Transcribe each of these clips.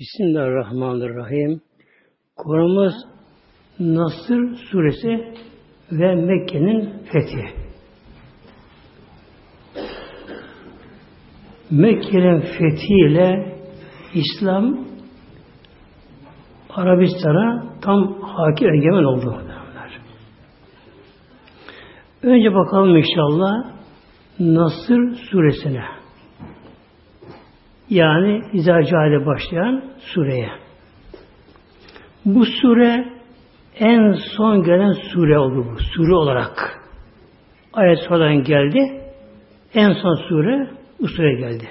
Bismillahirrahmanirrahim. Konumuz Nasır suresi ve Mekke'nin fethi. Mekke'nin fethiyle İslam Arabistan'a tam hakim egemen oldu. Önce bakalım inşallah Nasır suresine. Yani İzacade başlayan sureye. Bu sure en son gelen sure oldu bu. Sure olarak. Ayet sonradan geldi. En son sure bu sure geldi.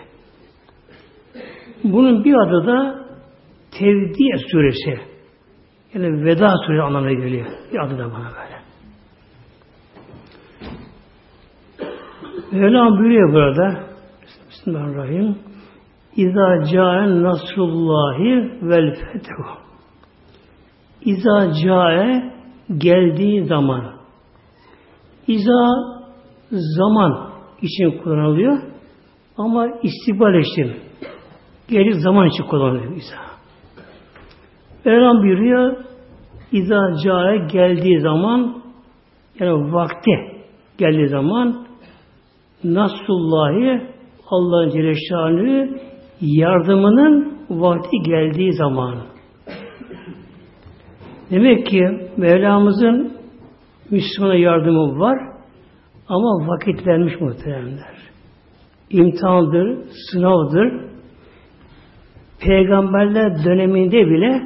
Bunun bir adı da Tevdiye suresi. Yani veda suresi anlamına geliyor. Bir adı da bana böyle. Mevlam buyuruyor burada Bismillahirrahmanirrahim İza caen nasrullahi vel fethu. İza cae geldiği zaman. İza zaman için kullanılıyor ama istibal için geri zaman için kullanılıyor İza. Mevlam buyuruyor İza cae geldiği zaman yani vakti geldiği zaman Nasrullahi Allah'ın Celle yardımının vakti geldiği zaman. Demek ki Mevlamızın Müslümana yardımı var ama vakit vermiş muhteremler. İmtihandır, sınavdır. Peygamberler döneminde bile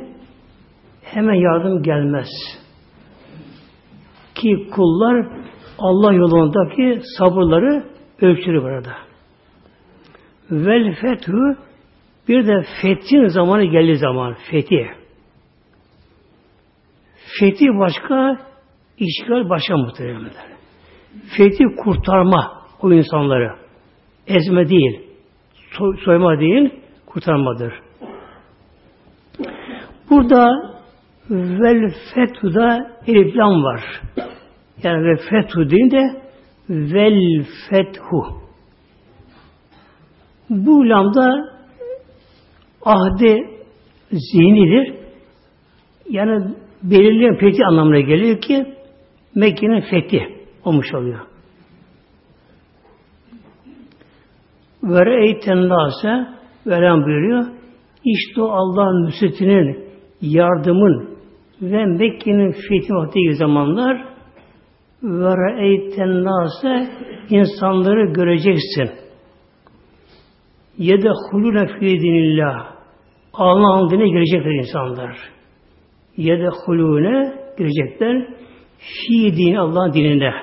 hemen yardım gelmez. Ki kullar Allah yolundaki sabırları ölçülü burada. Vel fethu bir de fethin zamanı geldiği zaman fethi. Fethi başka, işgal başka muhtemelen. Fethi kurtarma o insanları. Ezme değil, soy, soyma değil, kurtarmadır. Burada vel fethu'da eliflam var. Yani ve fethu deyince vel fethu. Bu lamda ahde zihnidir. Yani belirleyen fethi anlamına geliyor ki Mekke'nin fethi olmuş oluyor. Ve re'eyten nase veren buyuruyor. İşte o Allah'ın nüsretinin, yardımın ve Mekke'nin fethi vakti zamanlar ve re'eyten nase insanları göreceksin. Yedehulune fî dinillah. Allah'ın dinine girecekler insanlar. Yedehulune girecekler. Fî dini Allah'ın dinine.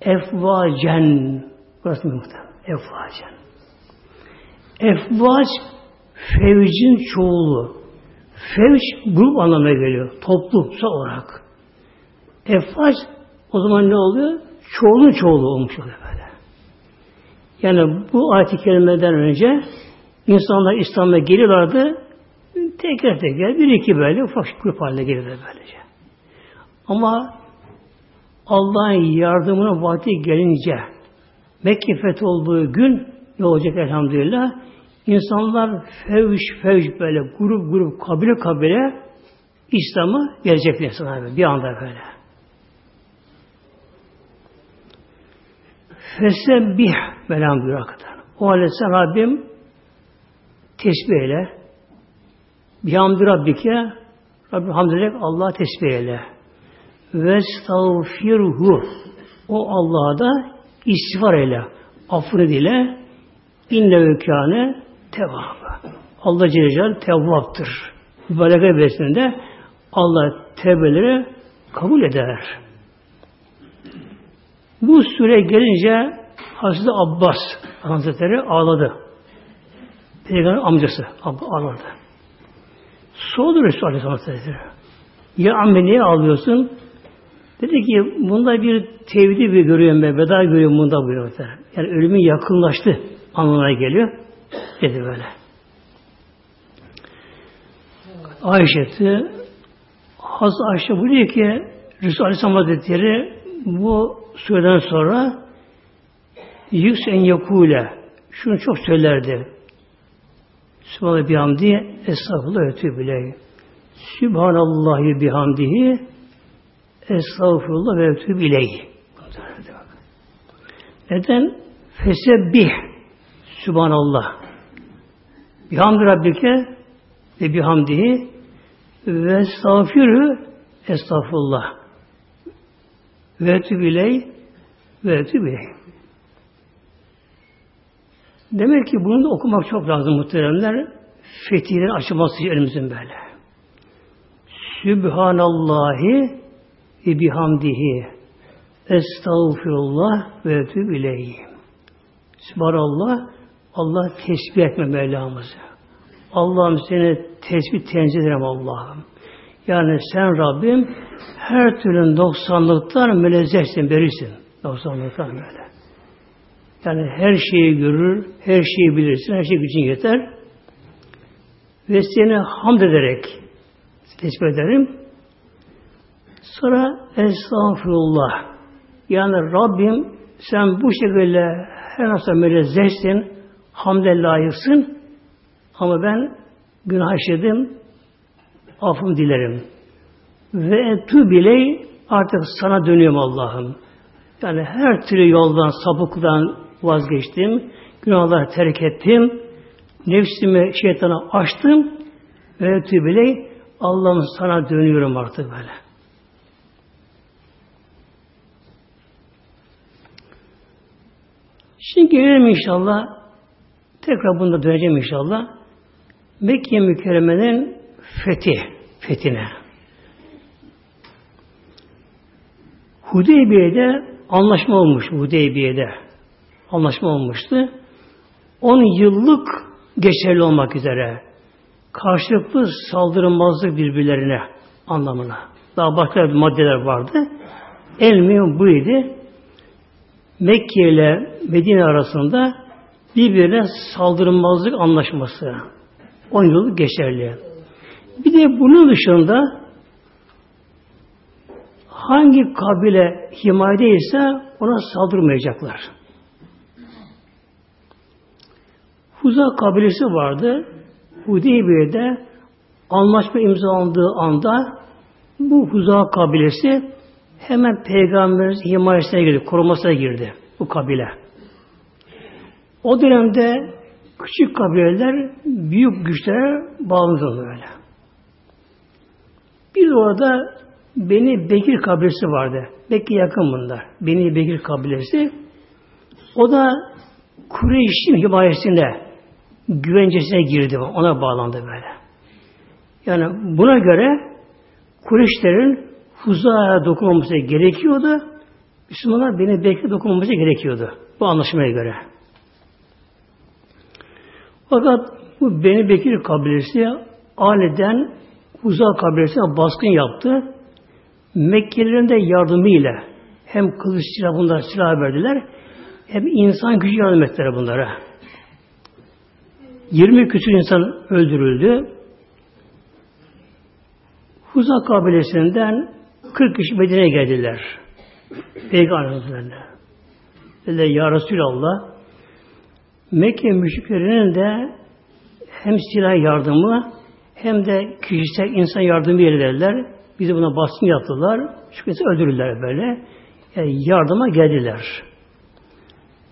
Efvacen. Burası muhtemelen. Efvacen. Efvac fevcin çoğulu. Fevç grup anlamına geliyor. Toplumsal olarak. Efvac o zaman ne oluyor? Çoğulun çoğulu olmuş oluyor. Yani bu ayet-i kerimeden önce insanlar İslam'a geliyorlardı. Teker teker bir iki böyle ufak grup haline gelirler böylece. Ama Allah'ın yardımına vakti gelince Mekke fethi olduğu gün ne olacak elhamdülillah? İnsanlar fevş fevş böyle grup grup kabile kabile İslam'a gelecek insanlar bir anda böyle. Fesebbih Mevlam buyuruyor. O halde sen Rabbim tesbih eyle. Bihamdi Rabbike Rabbim hamd Allah tesbih eyle. Ve estağfirhu o Allah'a da istiğfar eyle. Affını dile. İnne vekâne tevabı. Allah Celle Celaluhu tevvaptır. Mübarek besinde Allah tevbeleri kabul eder. Bu süre gelince Hazreti Abbas Hazretleri ağladı. Peygamber amcası ağladı. Sordu Resulü Aleyhisselam Hazretleri. Ya ammi niye ağlıyorsun? Dedi ki bunda bir tevhidi bir görüyorum ben, veda görüyorum bunda buyuruyor. Yani ölümün yakınlaştı anlamına geliyor. Dedi böyle. Ayşe'ti Hazreti Ayşe buyuruyor ki Resulü Aleyhisselam Hazretleri bu süreden sonra yüks en yakule şunu çok söylerdi. Sübhanallah bihamdi estağfurullah tübü Sübhanallahi bihamdihi estağfurullah ve tübü ileyh. Neden? Fesebbih Sübhanallah. Bihamdi Rabbike ve bihamdihi ve estağfirü estağfurullah. Ve tübiley ve tübiley. Demek ki bunu da okumak çok lazım muhteremler. Fetihlerin açılması elimizin böyle. Sübhanallahi ve bihamdihi estağfirullah ve etûb ileyhi. Sübhanallah Allah tesbih etme Mevlamızı. Allah'ım seni tesbih tenzih ederim Allah'ım. Yani sen Rabbim her türlü noksanlıktan münezzehsin, berisin. Noksanlıktan böyle. Yani her şeyi görür, her şeyi bilirsin, her şey gücün yeter. Ve seni hamd ederek tesbih ederim. Sonra estağfurullah. Yani Rabbim sen bu şekilde her nasıl münezzehsin, hamde layıksın ama ben günah işledim, affım dilerim. Ve tu bile artık sana dönüyorum Allah'ım. Yani her türlü yoldan, sapıktan vazgeçtim. Günahları terk ettim. Nefsimi şeytana açtım. Ve tu bile Allah'ım sana dönüyorum artık böyle. Şimdi gelelim inşallah. Tekrar bunda döneceğim inşallah. Mekke mükerremenin fethi, fethine. Hudeybiye'de anlaşma olmuş Hudeybiye'de. Anlaşma olmuştu. 10 yıllık geçerli olmak üzere. Karşılıklı saldırılmazlık birbirlerine anlamına. Daha başka maddeler vardı. En mühim buydu. Mekke ile Medine arasında birbirine saldırılmazlık anlaşması. 10 yıl geçerli. Bir de bunun dışında hangi kabile himayedeyse ona saldırmayacaklar. Huza kabilesi vardı. Hudeybiye'de anlaşma imzalandığı anda bu Huza kabilesi hemen Peygamberimiz himayesine girdi, korumasına girdi bu kabile. O dönemde küçük kabileler büyük güçlere bağlı böyle. Bir orada Beni Bekir kabilesi vardı. Bekir yakın bunlar. Beni Bekir kabilesi. O da Kureyş'in himayesinde güvencesine girdi. Ona bağlandı böyle. Yani buna göre Kureyşlerin Huza'ya dokunmaması gerekiyordu. Müslümanlar beni Bekir'e dokunmaması gerekiyordu. Bu anlaşmaya göre. Fakat bu Beni Bekir kabilesi aniden Huza kabilesine baskın yaptı. Mekkelilerin de yardımıyla hem kılıç silah bunlar silah verdiler hem insan gücü yardım ettiler bunlara. 20 küsur insan öldürüldü. Huza kabilesinden 40 kişi Medine'ye geldiler. Peygamber Hazretlerine. Dediler Ya Resulallah Mekke müşriklerinin de hem silah yardımı hem de kişisel insan yardımı verirler. Bizi buna baskın yaptılar. Çünkü öldürürler böyle. Yani yardıma geldiler.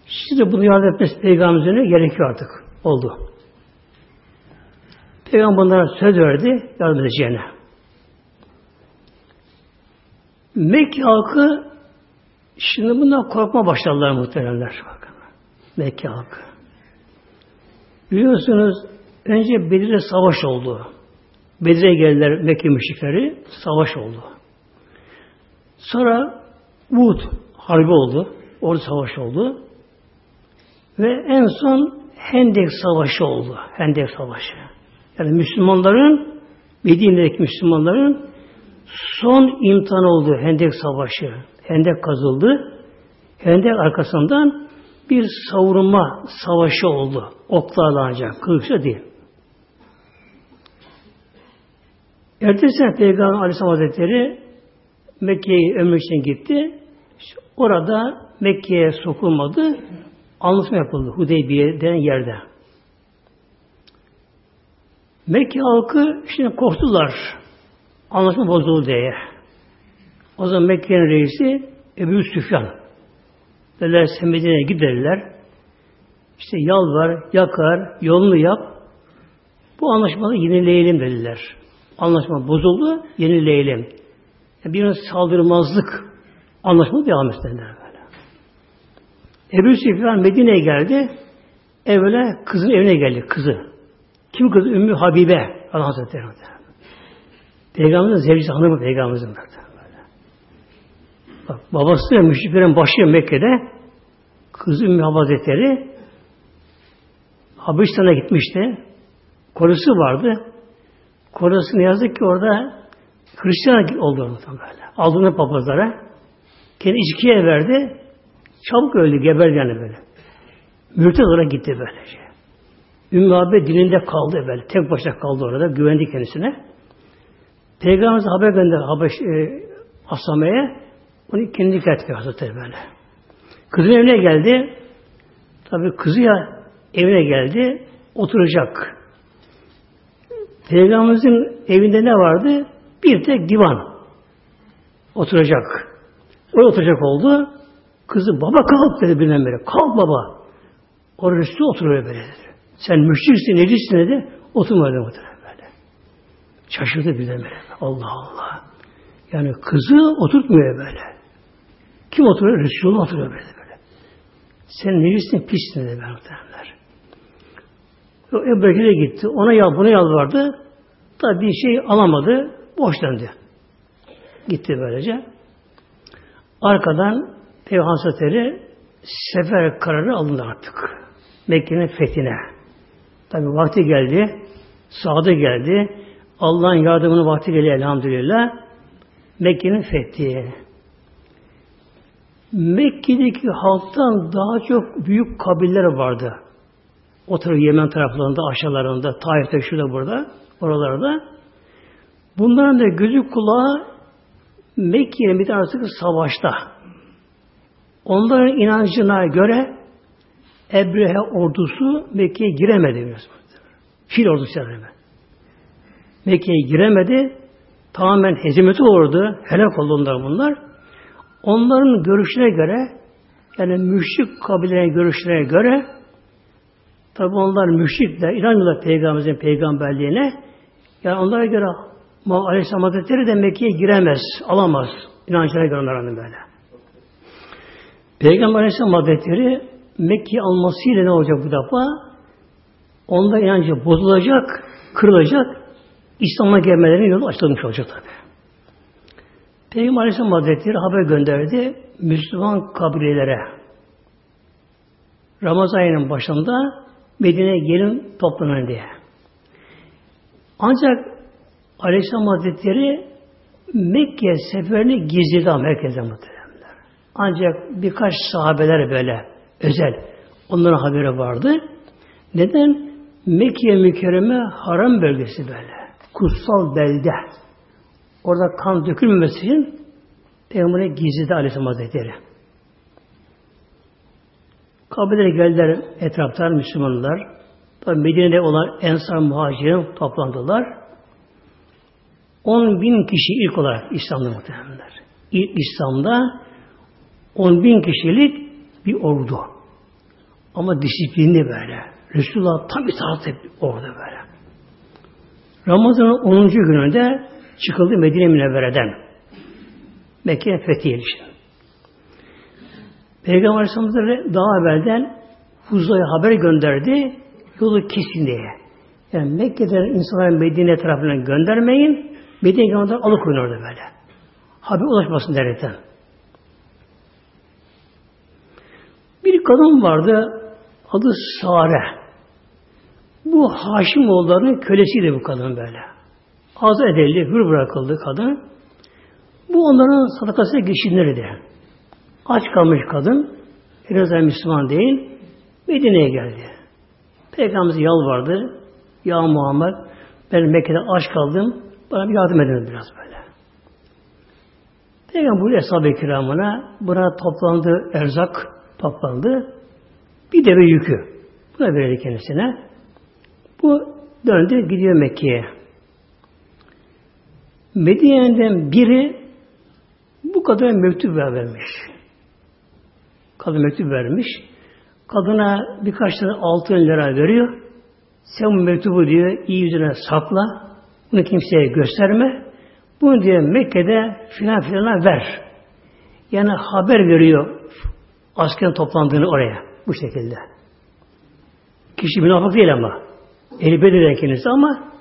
Şimdi bunu yardım etmesi peygamberine gerekiyor artık. Oldu. Peygamber bunlara söz verdi yardım edeceğine. Mekke halkı şimdi bundan korkma başladılar muhteremler. Bakın. Mekke halkı. Biliyorsunuz önce Bedir'de savaş oldu. Bedir'e geldiler Mekke müşrikleri. Savaş oldu. Sonra Uhud harbi oldu. Orada savaş oldu. Ve en son Hendek Savaşı oldu. Hendek Savaşı. Yani Müslümanların Medine'deki Müslümanların son imtihan oldu Hendek Savaşı. Hendek kazıldı. Hendek arkasından bir savurma savaşı oldu. Oklarla ancak. Kılıçla değil. Ertesi Peygamber Aleyhisselam Hazretleri Mekke'ye ömür için gitti. İşte orada Mekke'ye sokulmadı. Anlaşma yapıldı Hudeybiye denen yerde. Mekke halkı şimdi korktular. Anlaşma bozuldu diye. O zaman Mekke'nin reisi Ebu Süfyan. Dediler sen Medine'ye giderler. İşte yalvar, yakar, yolunu yap. Bu anlaşmayı yenileyelim dediler. Anlaşma bozuldu, yenileyelim. Yani bir saldırmazlık anlaşma devam etsinler böyle. Ebu Süfyan Medine'ye geldi. Evvela kızın evine geldi, kızı. Kim kızı? Ümmü Habibe. Allah Hazretleri. Peygamberimizin zevcisi hanımı peygamberimizin böyle. Bak, babası da müşriklerin başı Mekke'de kızı Ümmü Hazretleri Habeşistan'a gitmişti. Korusu vardı. Korusu ne yazık ki orada Hristiyan oldu orada böyle. Aldığında papazlara. Kendi içkiye verdi. Çabuk öldü, geberdi yani böyle. Mürted olarak gitti böylece. Ümmü abi dilinde kaldı böyle. Tek başına kaldı orada. Güvendi kendisine. Peygamberimiz haber gönderdi Habeş, e, Asame'ye. Onu kendi etti Hazretleri böyle. Kızın evine geldi. Tabi kızı ya evine geldi. Oturacak. Peygamberimizin evinde ne vardı? Bir tek divan. Oturacak. Oraya oturacak oldu. Kızı baba kalk dedi birden beri. Kalk baba. Orada üstü oturuyor böyle dedi. Sen müşriksin, necisin dedi. Oturma dedi böyle. Şaşırdı birden beri. Allah Allah. Yani kızı oturtmuyor böyle. Kim oturuyor? Resulullah oturuyor böyle böyle. Sen necisin, pissin dedi ben muhtemelenler. Ebu Bekir'e gitti. Ona yal, buna yalvardı. Tabi bir şey alamadı. Boş döndü. Gitti böylece. Arkadan Peygamber sefer kararı alındı artık. Mekke'nin fethine. Tabi vakti geldi. Sağda geldi. Allah'ın yardımını vakti geliyor elhamdülillah. Mekke'nin fethi. Mekke'deki halktan daha çok büyük kabiller vardı. O tarafı Yemen taraflarında, aşağılarında, Taif'te, şurada, burada, oralarda. Bunların da gözü kulağı Mekke'nin bir tanesi savaşta. Onların inancına göre Ebrehe ordusu Mekke'ye giremedi. Biliyorsunuz. Fil ordusu yani. Mekke'ye giremedi. Tamamen hezimeti oldu. Helak oldu onlar bunlar. Onların görüşüne göre yani müşrik kabilenin görüşlerine göre tabi onlar müşrikler, inanmıyorlar Peygamberimizin peygamberliğine. Yani onlara göre Aleyhisselam Hazretleri de Mekke'ye giremez, alamaz. İnancına göre onların böyle. Peygamber Aleyhisselam Hazretleri Mekke'yi almasıyla ne olacak bu defa? Onda inancı bozulacak, kırılacak, İslam'a gelmelerinin yolu açılmış olacak tabi. Peygamber Aleyhisselam Hazretleri haber gönderdi Müslüman kabilelere. Ramazan ayının başında Medine'ye gelin toplanın diye. Ancak Aleyhisselam Hazretleri Mekke seferini gizledi ama herkese muhteremler. Ancak birkaç sahabeler böyle özel onların haberi vardı. Neden? Mekke mükerreme haram bölgesi böyle. Kutsal belde. Orada kan dökülmemesi için Peygamber'e gizledi Aleyhisselam Hazretleri. Kabilere geldiler etraftan Müslümanlar. Medine'de olan Ensar muhacirin toplandılar. 10 bin kişi ilk olarak İslam'da muhtemelenler. İlk İslam'da 10 bin kişilik bir ordu. Ama disiplinli böyle. Resulullah tam itaat etti orada böyle. Ramazan'ın 10. gününde çıkıldı Medine Münevvere'den. Mekke fethi için. Peygamber Aleyhisselam daha evvelden Huza'ya haber gönderdi. Yolu kesin diye. Yani Mekke'den insanları Medine tarafına göndermeyin. Medine gönderden alıkoyun orada böyle. Haber ulaşmasın derken. Bir kadın vardı adı Sare. Bu Haşimoğulların kölesiydi bu kadın böyle. Azat edildi, hür bırakıldı kadın. Bu onların sadakasına geçinirdi. Aç kalmış kadın, daha Müslüman değil, Medine'ye geldi. Peygamberimiz yalvardı. Ya Muhammed, ben Mekke'de aç kaldım, bana bir yardım edin biraz böyle. Peygamber bu Eshab-ı Kiram'ına buna toplandı erzak, toplandı. Bir deve yükü. Buna verildi kendisine. Bu döndü gidiyor Mekke'ye. Medine'den biri bu kadına mektup vermiş. Kadın mektup vermiş. Kadına birkaç tane altın lira veriyor. Sen bu mektubu diyor iyi yüzüne sakla. Bunu kimseye gösterme. Bunu diyor Mekke'de filan filana ver. Yani haber veriyor askerin toplandığını oraya. Bu şekilde. Kişi münafık değil ama. Eli bedelen kendisi ama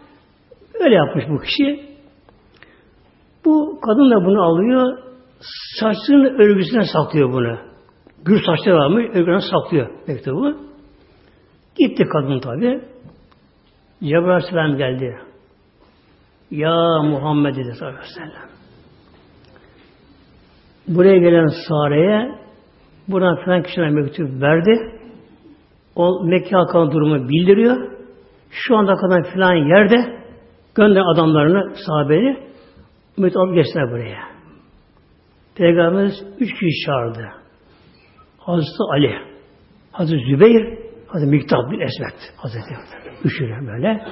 öyle yapmış bu kişi. Bu kadın da bunu alıyor, saçının örgüsüne saklıyor bunu. Gür saçları varmış, örgüsüne saklıyor mektubu. Gitti kadın tabi. Cebrail Aleyhisselam geldi. Ya Muhammed dedi sallallahu. Buraya gelen Sare'ye buradan falan kişiler mektup verdi. O Mekke halkına durumu bildiriyor. Şu anda kadar filan yerde gönder adamlarını, sahabeli ümmet alıp geçtiler buraya. Peygamberimiz üç kişi çağırdı. Hazreti Ali, Hazreti Zübeyir, Hazreti Miktat bin Esvet Hazreti. Üçüyle böyle.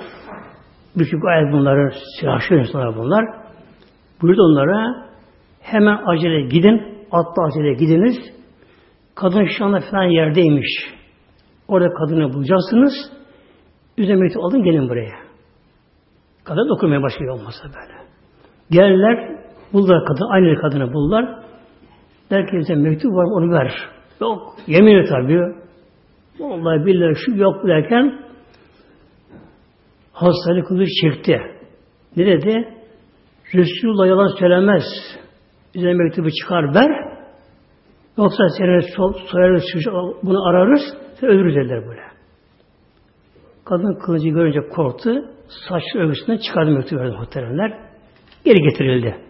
Büyük ayet bunları silahşır insanlar bunlar. Buyurdu onlara hemen acele gidin, atla acele gidiniz. Kadın şu anda falan yerdeymiş. Orada kadını bulacaksınız. Üzerine alın gelin buraya. Kadın dokunmaya başlıyor olmasa böyle. Geldiler, buldular kadın, aynı kadını buldular. Der ki bize mektup var onu ver. Yok, yemin et tabi. Vallahi billahi şu yok derken hastalık kılıç çekti. Ne dedi? Resulullah yalan söylemez. Bize mektubu çıkar ver. Yoksa seni soyarız, bunu ararız, seni öldürürüz dediler böyle. Kadın kılıcı görünce korktu. Saç örgüsünden çıkardı mektubu verdi muhteremler. Geri getirildi.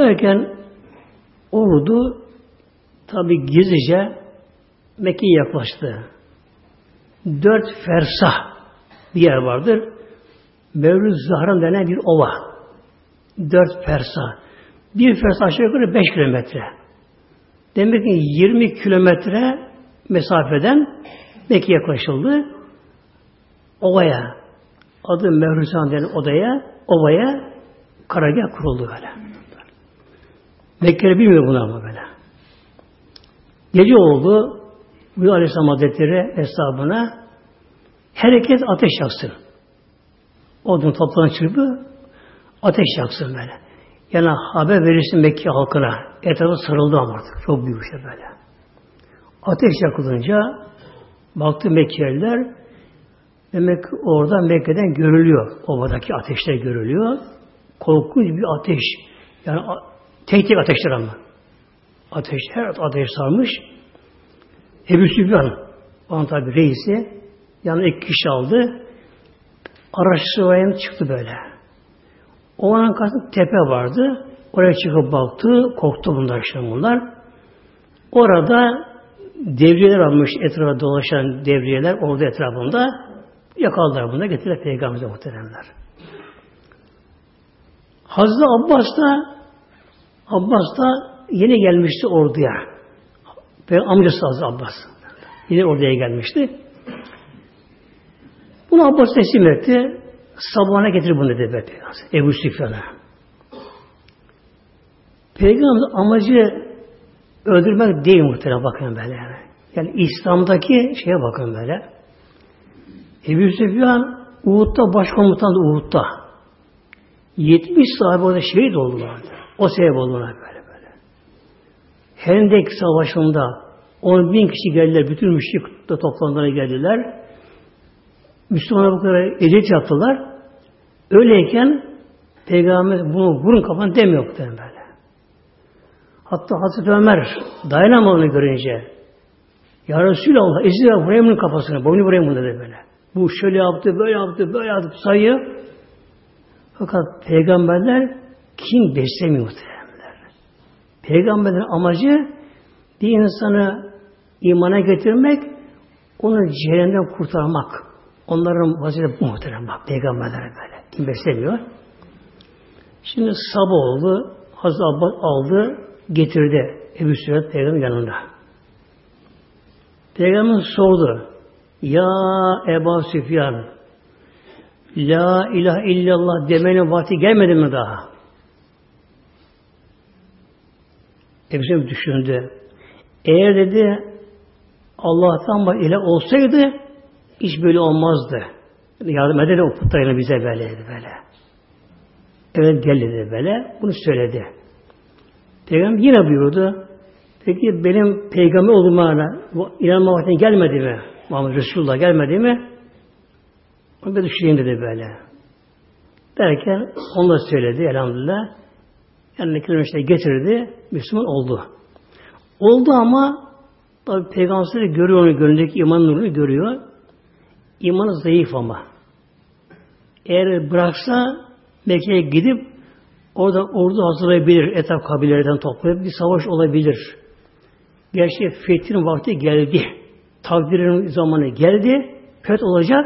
Derken ordu tabi gizlice Mekke'ye yaklaştı. Dört fersah bir yer vardır. Mevlüt Zahran denen bir ova. Dört fersah. Bir fersah aşağı yukarı beş kilometre. Demek ki 20 kilometre mesafeden Mekke yaklaşıldı. Ovaya, adı Mevrusan denen odaya, ovaya karargah kuruldu böyle. Mekke'li bilmiyor bunu ama böyle. Gece oldu, bu Aleyhisselam Hazretleri hesabına herkes ateş yaksın. Odun toplanan çırpı ateş yaksın böyle. Yani haber verirsin Mekke halkına. Etrafı sarıldı ama artık. Çok büyük şey böyle. Ateş yakılınca baktı Mekkeliler demek ki orada Mekke'den görülüyor. Ovadaki ateşler görülüyor. Korkunç bir ateş. Yani tek tek ateşler ama. Ateş, her ateş sarmış. Ebu Sübyan, onun tabi reisi, yanına iki kişi aldı. Araştırmaya çıktı böyle. O an karşısında tepe vardı. Oraya çıkıp baktı. Korktu bunlar işte bunlar. Orada devriyeler almış etrafa dolaşan devriyeler orada etrafında yakaladılar bunu getirdiler Peygamber'e muhteremler. Hazreti Abbas da Abbas da yeni gelmişti orduya. Ve amcası Hazreti Abbas. Yine orduya gelmişti. Bunu Abbas teslim etti. Sabahına getir bunu dedi be Ebu Süfyan'a. Peygamber amacı öldürmek değil muhtemelen bakın böyle. Yani. yani İslam'daki şeye bakın böyle. Ebu Süfyan Uhud'da başkomutandı Uhud'da. 70 sahibi orada şehit oldular. O sebep oldular böyle böyle. Hendek Savaşı'nda 10 bin kişi geldiler. Bütün müşrik de toplandılar geldiler. Müslümanlar bu kadar eziyet yaptılar. Öyleyken Peygamber bunu vurun kafanı demiyor böyle. Hatta Hazreti Ömer dayanamadığını görünce Ya Resulallah ezildi vurayım bunun kafasına. Boynu vurayım bunu dedi böyle. Bu şöyle yaptı, böyle yaptı, böyle yaptı sayıyor. Fakat peygamberler kim beslemiyor muhtemelenler. Peygamberlerin amacı bir insanı imana getirmek, onu cehennemden kurtarmak. Onların vazifesi muhterem bak. Peygamberlere böyle. Kim beslemiyor? Şimdi sabah oldu. Hazreti Abbas aldı, getirdi Ebu Süret Peygamber yanında. Peygamber sordu. Ya Ebu Süfyan La ilahe illallah demenin vakti gelmedi mi daha? Ebu düşündü. Eğer dedi Allah'tan bak ile olsaydı hiç böyle olmazdı. Yardım eder o putlarına bize böyle dedi böyle. Evet gel dedi böyle. Bunu söyledi. Peygamber yine buyurdu. Peki benim peygamber olduğuma inanma vakti gelmedi mi? Muhammed Resulullah gelmedi mi? Onu bir düşüneyim dedi böyle. Derken onu da söyledi elhamdülillah. Yani işte getirdi. Müslüman oldu. Oldu ama tabi peygamber görüyor onu gönlündeki iman nurunu görüyor. İmanı zayıf ama. Eğer bıraksa Mekke'ye gidip orada ordu hazırlayabilir. Etraf kabilelerden toplayıp bir savaş olabilir. Gerçi fethin vakti geldi. Takdirin zamanı geldi. Feth olacak.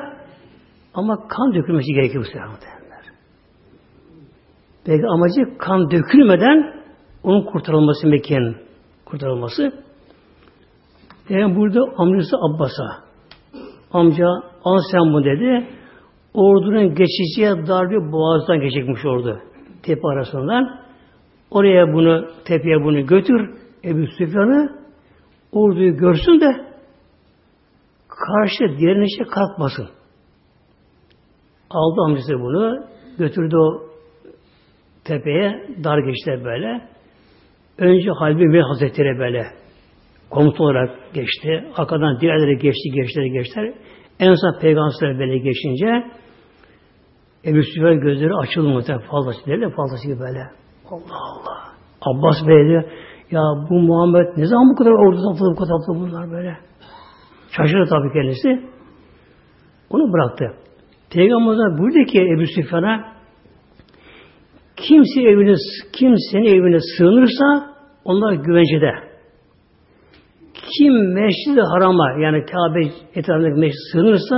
Ama kan dökülmesi gerekiyor bu sefer Peki amacı kan dökülmeden onun kurtarılması Mekke'nin kurtarılması. Yani burada amcası Abbas'a amca al sen bu dedi. Ordunun geçeceği dar bir boğazdan geçecekmiş ordu. Tepe arasından. Oraya bunu, tepeye bunu götür. Ebu Süfyan'ı orduyu görsün de karşı direnişe kalkmasın. Aldı amcası bunu, götürdü o tepeye, dar geçti böyle. Önce Halbi Bey Hazretleri böyle komuta olarak geçti. Arkadan diğerleri geçti, geçti, geçti. En son peygamberler böyle geçince Ebu Süfyan gözleri muhtemelen fazlası değil de fazlası gibi böyle. Allah Allah. Abbas Bey diyor, ya bu Muhammed ne zaman bu kadar ordu topladı, bu kadar bunlar böyle. Şaşırdı tabii kendisi. Onu bıraktı. Peygamberimiz buyurdu ki Ebu Süfyan'a kimse evine, kimsenin evine sığınırsa onlar güvencede. Kim meşrid harama yani Kabe etrafındaki meşrid sığınırsa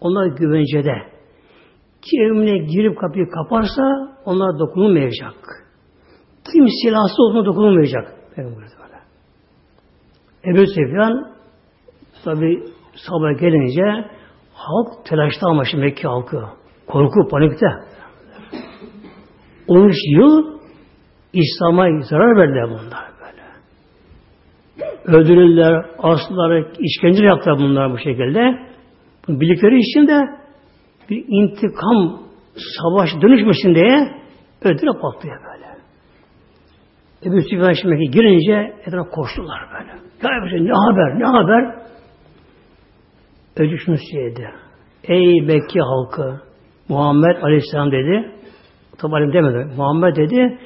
onlar güvencede. Kim evine girip kapıyı kaparsa onlar dokunulmayacak. Kim silahsız olduğuna dokunulmayacak. Ebu Sefyan tabi sabah gelince halk telaşta ama şimdi Mekke halkı. Korku, panikte. 13 yıl İslam'a zarar verdiler bunlar böyle. Öldürüldüler, astılar, işkence yaptılar bunlar bu şekilde. Bunu bildikleri için de bir intikam savaş dönüşmesin diye ödüle patlıyor böyle. Ebu Süfyan şimdi girince etrafına koştular böyle. Ya Ebu ne haber, ne haber? Önce şunu. Ey Mekke halkı, Muhammed Aleyhisselam dedi, tabi demedi, Muhammed dedi,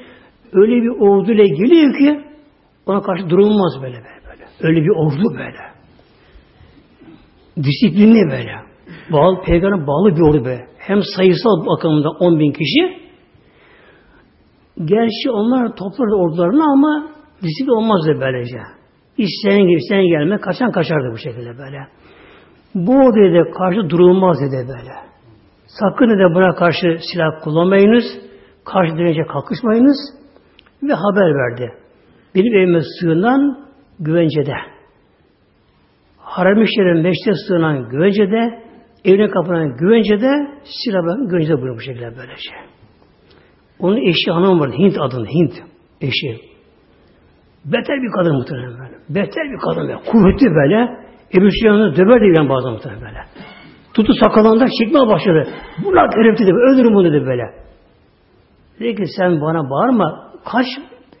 öyle bir orduyla geliyor ki ona karşı durulmaz böyle böyle. Öyle bir ordu böyle. Disiplinli böyle. Bağlı, peygamber bağlı bir ordu böyle. Hem sayısal bakımında 10 bin kişi Gerçi onlar toplardı ordularını ama disiplin olmazdı böylece. İsteyen gibi isteyen gelme, kaçan kaçardı bu şekilde böyle. Bu orduya da karşı durulmaz dedi böyle. Sakın de buna karşı silah kullanmayınız, karşı dirence kalkışmayınız ve haber verdi. Benim evime sığınan güvencede. Haram-ı Şerif'in meşte sığınan güvencede, evine kapınan güvencede, silah güvencede buyuruyor bu şekilde böylece. Onun eşi hanım vardı. Hint adında. Hint eşi. Beter bir kadın muhtemelen böyle. Beter bir kadın böyle. Kuvvetli böyle. Ebu Süfyan'ı döver de bilen bazen muhtemelen böyle. Tutu sakalından çekmeye başladı. Bunlar herif dedi. Öldürün bunu dedi böyle. Dedi ki sen bana bağırma. Kaç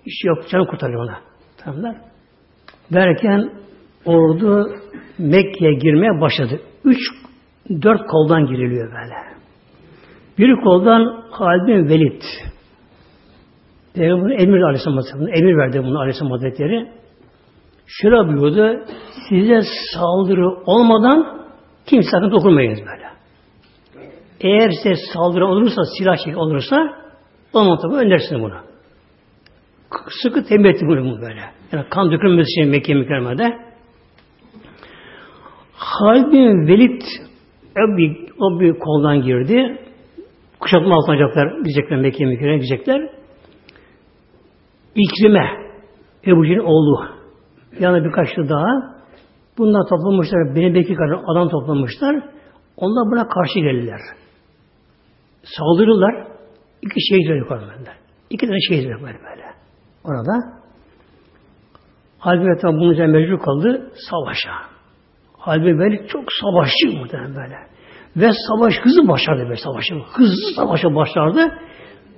iş yok. Canım kurtarıyor ona. Tamamlar. Derken ordu Mekke'ye girmeye başladı. Üç, dört koldan giriliyor böyle. Bir koldan Halid bin Velid. Peygamber emir Aleyhisselam Hazretleri, emir verdi bunu Aleyhisselam Hazretleri. Şöyle buyurdu, size saldırı olmadan kimse sakın dokunmayınız böyle. Eğer size saldırı olursa, silah çek olursa, o tabi öndersin bunu. Sıkı tembih etti bunu böyle. Yani kan dökülmesi için Mekke mükerremede. Halid bin Velid o bir, o bir koldan girdi. Kuşatma altına alacaklar, gidecekler Mekke'ye Mekke'ye gidecekler. İkrime, Ebu Cehil'in oğlu. Yanında birkaç daha Bunlar toplamışlar, benim bekir kadar adam toplamışlar. Onlar buna karşı gelirler. Saldırırlar. İki şehit veriyor Kur'an'da. İki tane şehit veriyor böyle böyle. Orada Halbuki tabi bunun üzerine mecbur kaldı savaşa. Halbuki böyle çok savaşçı muhtemelen böyle. Ve savaş hızlı başlardı böyle savaşı. Hızlı savaşa başlardı.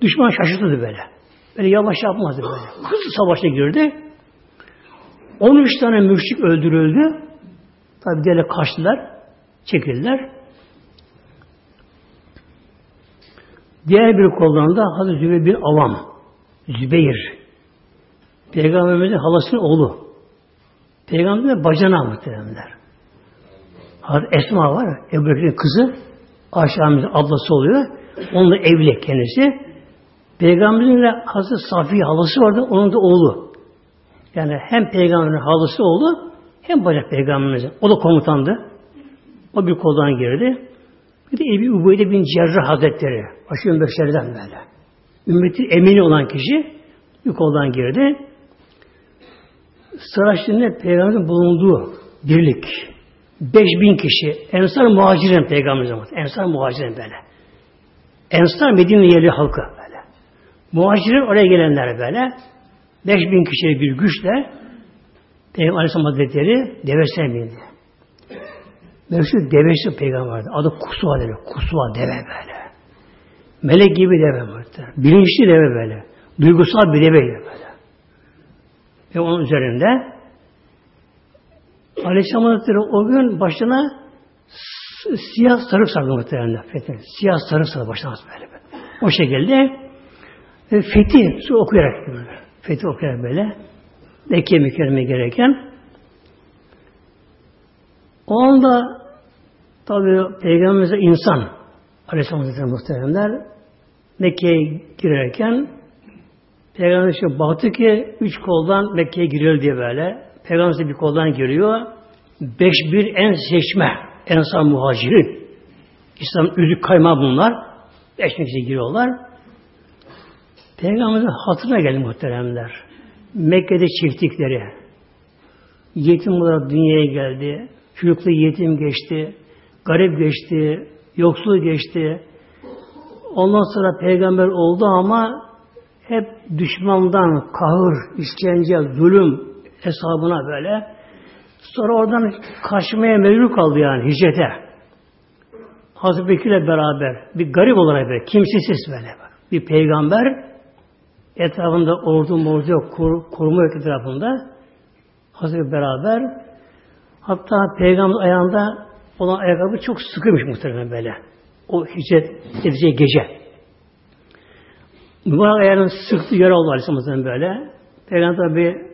Düşman şaşırtırdı böyle. Böyle yavaş yapmazdı böyle. Hızlı savaşa girdi. 13 tane müşrik öldürüldü. Tabi diğerleri kaçtılar. Çekildiler. Diğer bir kollarında Hazreti Zübeyir bin Avam. Zübeyir. Peygamberimizin halasının oğlu. Peygamberimizin bacana muhteremler. Hazreti Esma var. Ebu Bekir'in kızı. Ayşe ablası oluyor. Onunla evli kendisi. Peygamberimizin de Hazreti Safiye halası vardı. Onun da oğlu. Yani hem peygamberin halası oğlu hem bacak peygamberimizin. O da komutandı. O bir koldan girdi. Bir de Ebi Ubeyde bin Cerrah Hazretleri. Aşırı beşerden böyle. Ümmetin emini olan kişi bir koldan girdi. Savaşında peygamberin bulunduğu birlik. Beş bin kişi. Ensar muhacirin peygamberimiz. Ensar muhacirin böyle. Ensar Medine yerli halkı böyle. Muhacirin oraya gelenler böyle. Beş bin kişilik bir güçle Peygamber Aleyhisselam Hazretleri devesine bindi. Meşhur devesi peygamber vardı. Adı Kusva deve. Kusva deve böyle. Melek gibi deve böyle. Bilinçli deve böyle. Duygusal bir deve böyle. Ve onun üzerinde Aleyhisselam Hazretleri o gün başına siyah sarık sardı muhtemelen. Fethi. Siyah sarık sardı başına böyle. O şekilde e, Fethi su okuyarak böyle. Fethi okuyarak böyle. Mekke mükerreme gereken o anda tabi Peygamberimize insan Aleyhisselam muhteremler Mekke'ye girerken Peygamber işte baktı ki üç koldan Mekke'ye giriyor diye böyle. Peygamber bir koldan giriyor. Beş bir en seçme ensar muhacirin. İslam üzük kayma bunlar. Beş giriyorlar. Peygamberin hatırına geldi muhteremler. Mekke'de çiftlikleri. Yetim olarak dünyaya geldi. Çocuklu yetim geçti. Garip geçti. Yoksul geçti. Ondan sonra peygamber oldu ama hep düşmandan kahır, işkence, zulüm hesabına böyle. Sonra oradan kaçmaya mecbur kaldı yani hicrete. Hazreti Bekir'le beraber bir garip olarak böyle, kimsesiz böyle. Bir peygamber etrafında ordu mordu yok, kur, koruma yok etrafında. Hazreti beraber hatta peygamber ayağında olan ayakkabı çok sıkıymış muhtemelen böyle. O hicret edeceği gece. Mübarek ayağının sıktı yara oldu Aleyhisselam'ın böyle. Peygamber tabi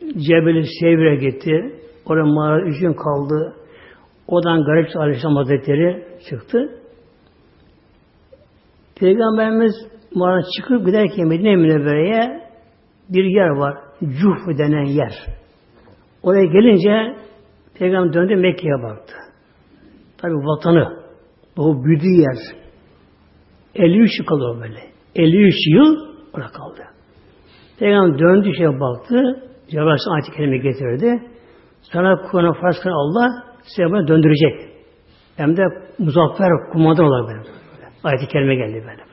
Cebeli Sevir'e gitti. Oraya mağara üç gün kaldı. Odan Garip Aleyhisselam Hazretleri çıktı. Peygamberimiz mağara çıkıp giderken Medine Münevvere'ye bir yer var. Cuhfu denen yer. Oraya gelince Peygamber döndü Mekke'ye baktı. Tabi vatanı, o büyüdüğü yer. 53 yıl kalıyor böyle. 53 yıl orada kaldı. Peygamber döndü şeye baktı. Cebrail ayet-i kerime getirdi. Sana Kur'an'a farz kılan Allah size bunu döndürecek. Hem de muzaffer kumandan olarak böyle. Ayet-i kerime geldi böyle.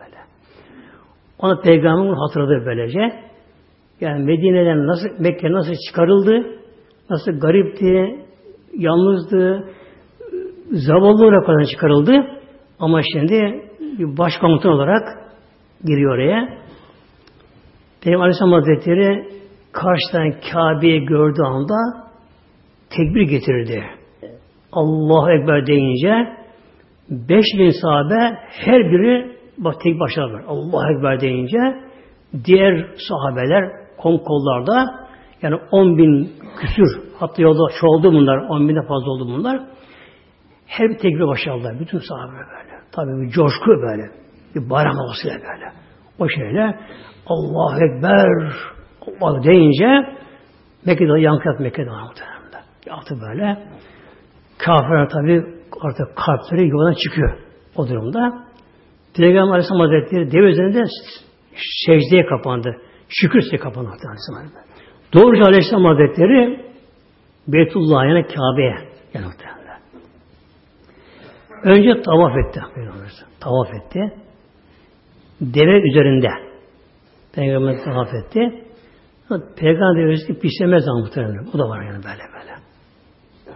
Ona peygamber hatırladı böylece. Yani Medine'den nasıl, Mekke nasıl çıkarıldı, nasıl garipti, yalnızdı, zavallı olarak çıkarıldı. Ama şimdi bir başkomutan olarak giriyor oraya. Peygamber Aleyhisselam Hazretleri karşıdan Kabe'yi gördüğü anda tekbir getirdi. Allahu Ekber deyince beş bin sahabe her biri tek başına Allahu Ekber deyince diğer sahabeler kom kollarda yani on bin küsür hatta yolda çoğaldı bunlar on binde fazla oldu bunlar her bir tekbir başladılar. Bütün sahabe böyle. Tabii bir coşku böyle. Bir bayram havasıyla böyle. O şeyle Allahu Ekber Allah deyince Mekke'de yankı yaptı Mekke'de muhtemelen. Yaptı böyle. Kafirler tabi artık kalpleri yoldan çıkıyor o durumda. Peygamber Aleyhisselam Hazretleri dev üzerinde secdeye kapandı. Şükür secdeye kapandı Aleyhisselam. Doğruca Aleyhisselam Hazretleri Beytullah'a yani Kabe'ye yani. Önce tavaf etti. Tavaf etti. Deve üzerinde. Peygamber tavaf etti. Peygamber devesi pişlemez muhtemelen. Bu da var yani böyle böyle.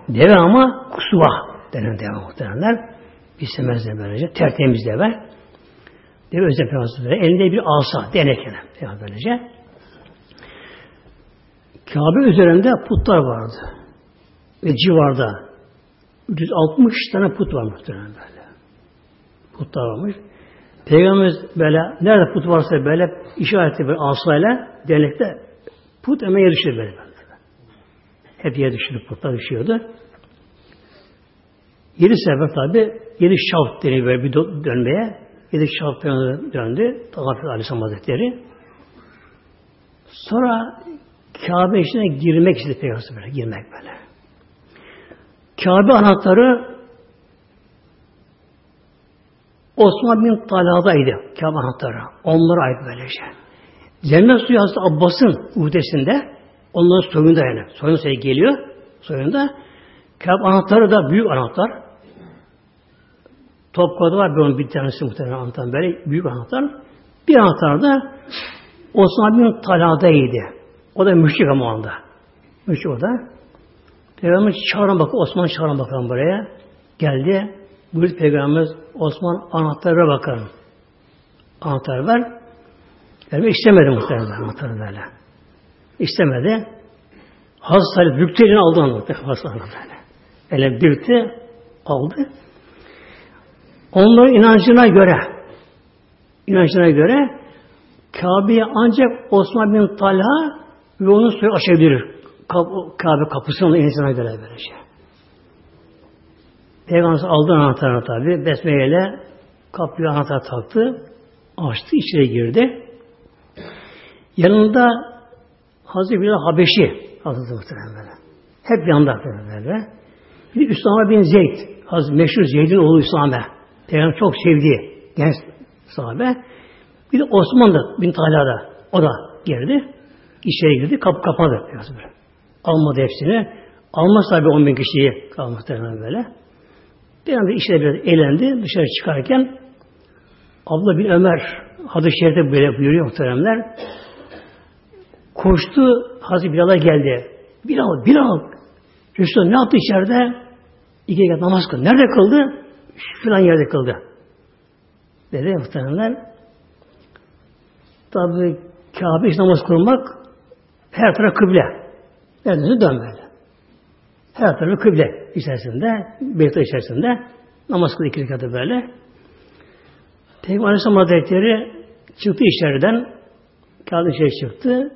Deve ama kusuva denen deve muhtemelen. Pişlemez de böylece. Tertemiz deve. Deve özel peygamber elinde bir asa, denek yani. Böylece. Kabe üzerinde putlar vardı. Ve civarda 360 tane put var muhtemelen böyle. Putlar varmış. Peygamber böyle nerede put varsa böyle işareti bir asayla denekte put hemen düşüyor böyle. Hep yer düşüyor, putlar düşüyordu. Yedi sefer tabi yedi şaft deniyor böyle bir dönmeye. Yedi şaft döndü. Tavaf Aleyhisselam Hazretleri. Sonra Kabe içine girmek istedi Peygamber böyle, girmek böyle. Kabe anahtarı Osman bin Talha'daydı Kabe anahtarı. Onlara ait böylece. Cennet suyu Hazreti Abbas'ın uhdesinde onların soyunda yani. Soyun sayı geliyor. Soyunda. Kabe anahtarı da büyük anahtar. Topka'da var bir, bir tanesi muhtemelen anahtar böyle. Büyük anahtar. Bir anahtar da Osman bin Talha'daydı. O da müşrik ama o anda. Müşrik o da. Peygamber çağıran bakın, Osman çağıran bakalım buraya. Geldi. Buyurdu Peygamberimiz Osman anahtarlara bakın. Anahtar ver. Yani istemedi muhtemelen anahtarı böyle. İstemedi. Hazreti Salih büktü elini aldı anahtarı. Hazreti böyle. Ele büktü, aldı. Onların inancına göre inancına göre Kabe'ye ancak Osman bin Talha ve onun suyu açabilir. Kabe kapısının insana göre böyle şey. Peygamber aldı anahtarını tabi. Besmele kapıyı anahtar taktı. Açtı, içeri girdi. Yanında Hazreti Bilal Habeşi Hazreti Muhtemelen böyle. Hep yanında böyle. Bir Üsame bin Zeyd. Hazreti meşhur Zeyd'in oğlu Üsame. Peygamber çok sevdiği genç sahabe. Bir de Osman da bin Talha'da. O da girdi. İçeri girdi. Kapı kapadı. Peygamber. Almadı hepsini. Almaz tabi 10 bin kişiyi kalmış böyle. Bir anda işte biraz eğlendi. Dışarı çıkarken abla bir Ömer hadis-i böyle buyuruyor muhteremler. Koştu Hazreti Bilal'a geldi. Bilal, Bilal. Resulullah ne yaptı içeride? İki rekat namaz kıldı. Nerede kıldı? Filan yerde kıldı. Dedi muhteremler. Tabi Kabe namaz kılmak her taraf kıble. Tarafı dön böyle. Her tarafı kıble içerisinde, beyta içerisinde namaz kıldı iki rekatı böyle. Peygamber Aleyhisselam Hazretleri çıktı içeriden, Kabe içeri çıktı.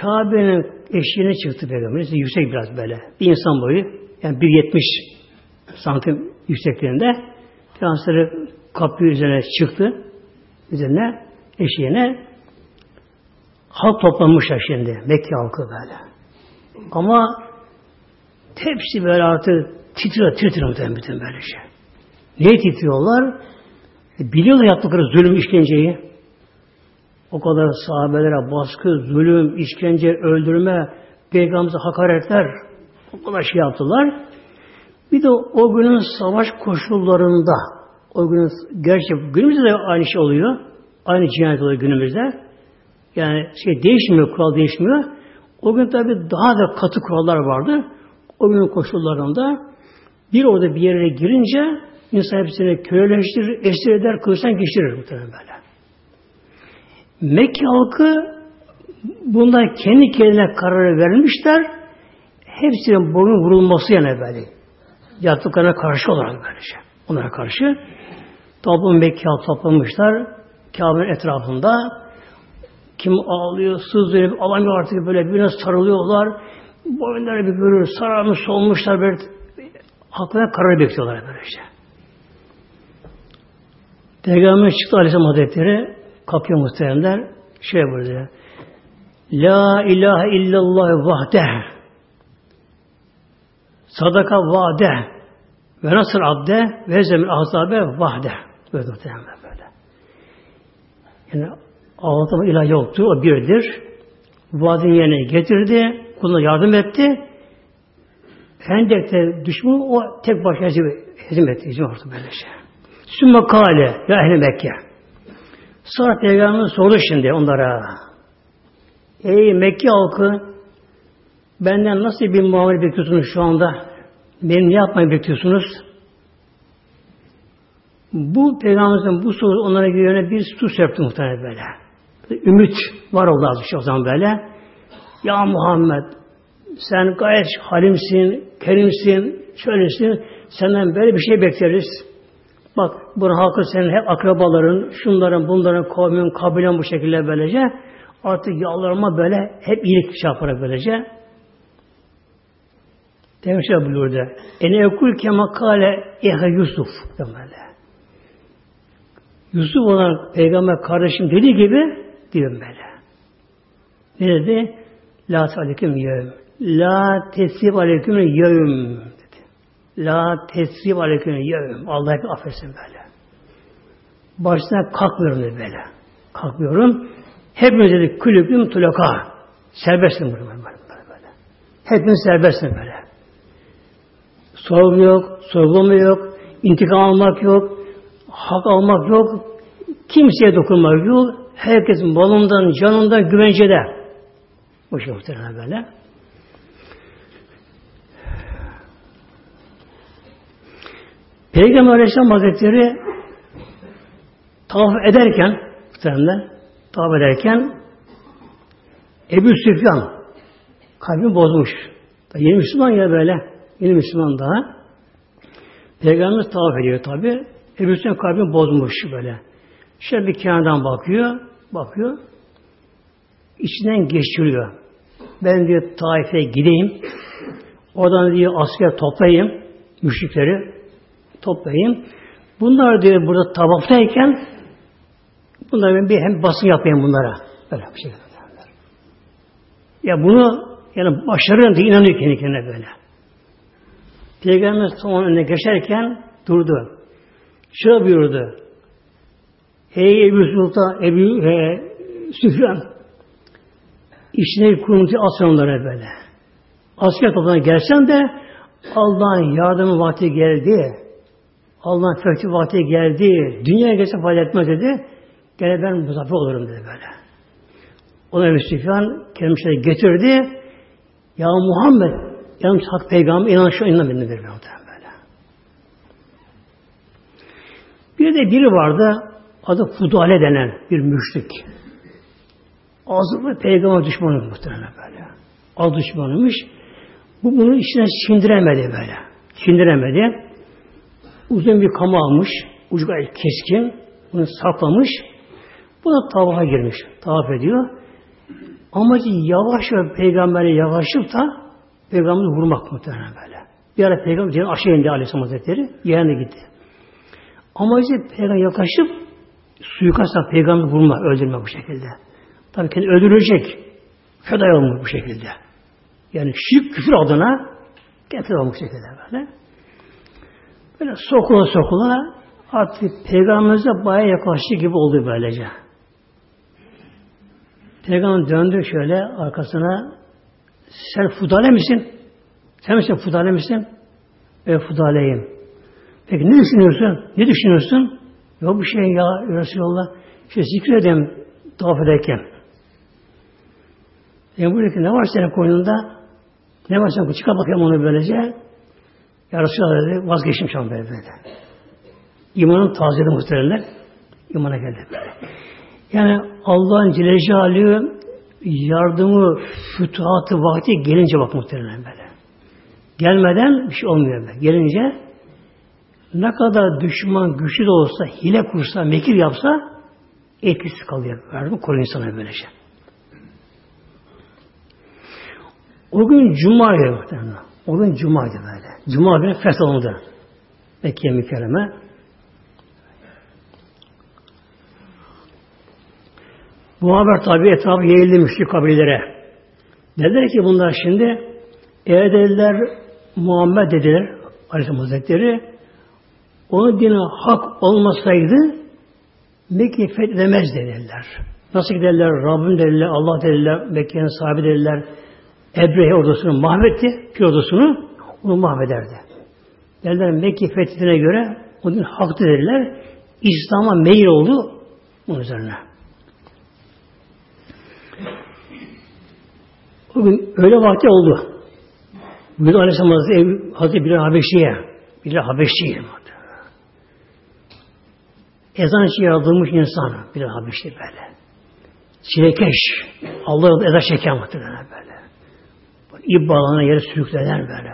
Kabe'nin eşiğine çıktı Peygamberimiz. Yüksek biraz böyle. Bir insan boyu. Yani 1.70 santim yüksekliğinde. Peygamber kapıyı üzerine çıktı. Üzerine eşiğine halk toplanmışlar şimdi. Mekke halkı böyle. Ama hepsi böyle artık titriyor, titriyor muhtemelen bütün böyle şey. Niye titriyorlar? E, biliyorlar yaptıkları zulüm, işkenceyi. O kadar sahabelere baskı, zulüm, işkence, öldürme, peygamberimize hakaretler o kadar şey yaptılar. Bir de o günün savaş koşullarında o günün gerçi günümüzde de aynı şey oluyor. Aynı cinayet oluyor günümüzde. Yani şey değişmiyor, kural değişmiyor. O gün tabi daha da katı kurallar vardı. O günün koşullarında bir orada bir yere girince insan hepsini köleleştirir, esir eder, kılıçtan geçirir muhtemelen böyle. Mekke halkı bundan kendi kendine kararı vermişler. Hepsinin boyun vurulması yani böyle. Yaptıklarına karşı olarak böylece. Onlara karşı. Toplum Mekke halkı toplamışlar. Kabe'nin etrafında kim ağlıyor, sızlıyor, alamıyor artık böyle birine sarılıyorlar. Boyunları bir böyle sararmış, solmuşlar böyle aklına karar bekliyorlar böyle işte. Peygamber çıktı Aleyhisselam Hazretleri kapıyor muhteremler şey burada La ilahe illallah vahde sadaka vade ve nasıl abde ve zemin azabe vahde böyle muhteremler böyle. Yani Ağlatma ilah yoktu. O birdir. Vaadini yerine getirdi. Kuluna yardım etti. Hendek'te düşman o tek başına hezim etti. Hezim oldu böyle şey. Sümme kale ya ehli Mekke. Sonra Peygamberimiz sordu şimdi onlara. Ey Mekke halkı benden nasıl bir muamele bekliyorsunuz şu anda? Beni ne yapmayı bekliyorsunuz? Bu Peygamberimizin bu soru onlara yöne bir su serpti muhtemelen böyle. Ümit var oldu az şey o zaman böyle. Ya Muhammed sen gayet halimsin, kerimsin, şöylesin. Senden böyle bir şey bekleriz. Bak bu halkı senin hep akrabaların, şunların, bunların, kavmin, kabilen bu şekilde böylece. Artık yalvarma böyle hep iyilik şey yaparak böylece. Demiş ya buyurdu. Ene ekul kemakale ehe Yusuf. Böyle. Yusuf olan peygamber kardeşim dediği gibi diyor böyle. Ne dedi? La aleyküm yevm. La tesrib aleyküm yevm. Dedi. La tesrib aleyküm yevm. Allah hep affetsin böyle. Başına kalkmıyorum dedi böyle. Kalkmıyorum. Hepimiz dedi külübüm tulaka. Serbestim böyle, böyle, böyle. Hepimiz serbestim böyle. Sorgu yok, sorgulama yok, intikam almak yok, hak almak yok, kimseye dokunmak yok. Herkesin malından, canından güvencede. Bu şey muhtemelen böyle. Peygamber Aleyhisselam Hazretleri tavaf ederken muhtemelen tavaf ederken Ebu Süfyan kalbini bozmuş. Yeni Müslüman ya böyle. Yeni Müslüman daha. Peygamberimiz tavaf ediyor tabi. Ebu Süfyan kalbini bozmuş böyle. Şöyle bir kenardan bakıyor. Bakıyor. İçinden geçiriyor. Ben diyor Taif'e gideyim. Oradan diyor asker toplayayım. Müşrikleri toplayayım. Bunlar diyor burada tavaftayken bunlar bir hem basın yapayım bunlara. Böyle bir şey. Ya bunu yani başarırım diye inanıyor kendi kendine böyle. Peygamber onun önüne geçerken durdu. Şöyle buyurdu. Ey Ebu Sultan, Ebu e, Süfyan işine kuruntu asın onlara böyle. Asker topluluğuna gelsen de Allah'ın yardımı vakti geldi. Allah'ın fethi vakti geldi. Dünyaya gelse fayda etmez dedi. Gene ben muzaffer olurum dedi böyle. Ona Ebu Süfyan kendisine getirdi. Ya Muhammed yalnız hak peygamber inan şu inan benimdir böyle. Bir de biri vardı adı Fudale denen bir müşrik. Azılı peygamber düşmanı muhtemelen böyle. Az düşmanıymış. Bu bunu içine sindiremedi böyle. Sindiremedi. Uzun bir kama almış. Ucu gayet keskin. Bunu saklamış. Buna tavafa girmiş. Tavaf ediyor. Amacı yavaş ve peygambere yavaşıp da peygamberi vurmak muhtemelen böyle. Bir ara peygamber cennet aşağı indi Aleyhisselam Hazretleri. Yerine gitti. Amacı peygamber yaklaşıp suikastla peygamberi vurma, öldürme bu şekilde. Tabii kendi öldürecek. Feda olmuş bu şekilde. Yani şirk küfür adına getir olmuş şekilde böyle. Böyle sokula sokula artık peygamberimize baya yaklaştı gibi oldu böylece. Peygamber döndü şöyle arkasına sen Fudale misin? Sen misin Fudale misin? Evet Fudale'yim. Peki ne düşünüyorsun? Ne düşünüyorsun? Yok bir şey ya Resulallah. İşte zikredeyim tavaf ederken. Yani buyuruyor ki ne var senin koynunda? Ne var senin? Çıkar bakayım onu böylece. Ya Resulallah dedi vazgeçtim şu an böyle böyle. İmanın tazeli muhteremler. İmana geldi. Yani Allah'ın Celle yardımı, fütuhatı vakti gelince bak muhtemelen böyle. Gelmeden bir şey olmuyor böyle. Gelince ne kadar düşman güçlü de olsa, hile kursa, mekir yapsa etkisiz kalıyor. Verdim koruyor insana böylece. O gün Cuma'ydı muhtemelen. O gün Cuma'ydı böyle. Cuma günü fetholundu. Mekke'ye mükerreme. Bu haber tabi etrafı yayıldı müşrik kabilelere. Dediler ki bunlar şimdi eğer dediler Muhammed dediler Aleyhisselam Hazretleri onun dini hak olmasaydı Mekke'yi fethedemez dediler. Nasıl giderler? Rabbim dediler, Allah dediler, Mekke'nin sahibi dediler. Ebrehe ordusunu mahvetti, ki ordusunu. bunu mahvederdi. Derler Mekke fethine göre o din haktı derler. İslam'a meyil oldu bunun üzerine. O gün öyle vakti oldu. Bugün Aleyhisselam Hazreti, Hazreti Bilal Habeşi'ye Bilal Habeşi'ye ezan için yaratılmış insan Bilal Habeşi böyle. Çilekeş. Allah ezan çeken muhtemelen böyle. İp bağlanan yere sürükleyen böyle.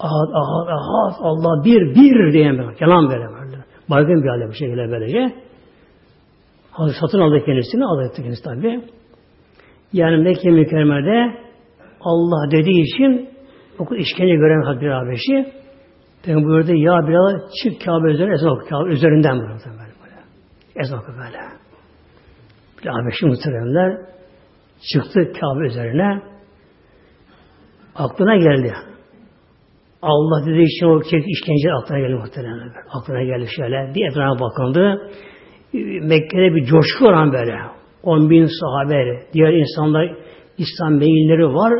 Ahad, ahad, ahad, Allah bir, bir diyen böyle. Yalan böyle böyle. Baygın bir halde bu şekilde böylece. Hazreti satın aldı kendisini, aldı kendisi tabi. Yani Mekke mükerremede Allah dediği için okul işkence gören Hazreti Habeşi Peygamber buyurdu ya Bilal çık Kabe üzerine ezan oku. Kabe üzerinden böyle. böyle. Ezan oku böyle. Bilal Habeşi muhteremler çıktı Kabe üzerine aklına geldi. Allah dediği için o çek işkence aklına geldi muhtemelen. Aklına geldi şöyle. Bir etrafa bakıldı. Mekke'de bir coşku var böyle. On bin sahabe, diğer insanlar İslam meyilleri var.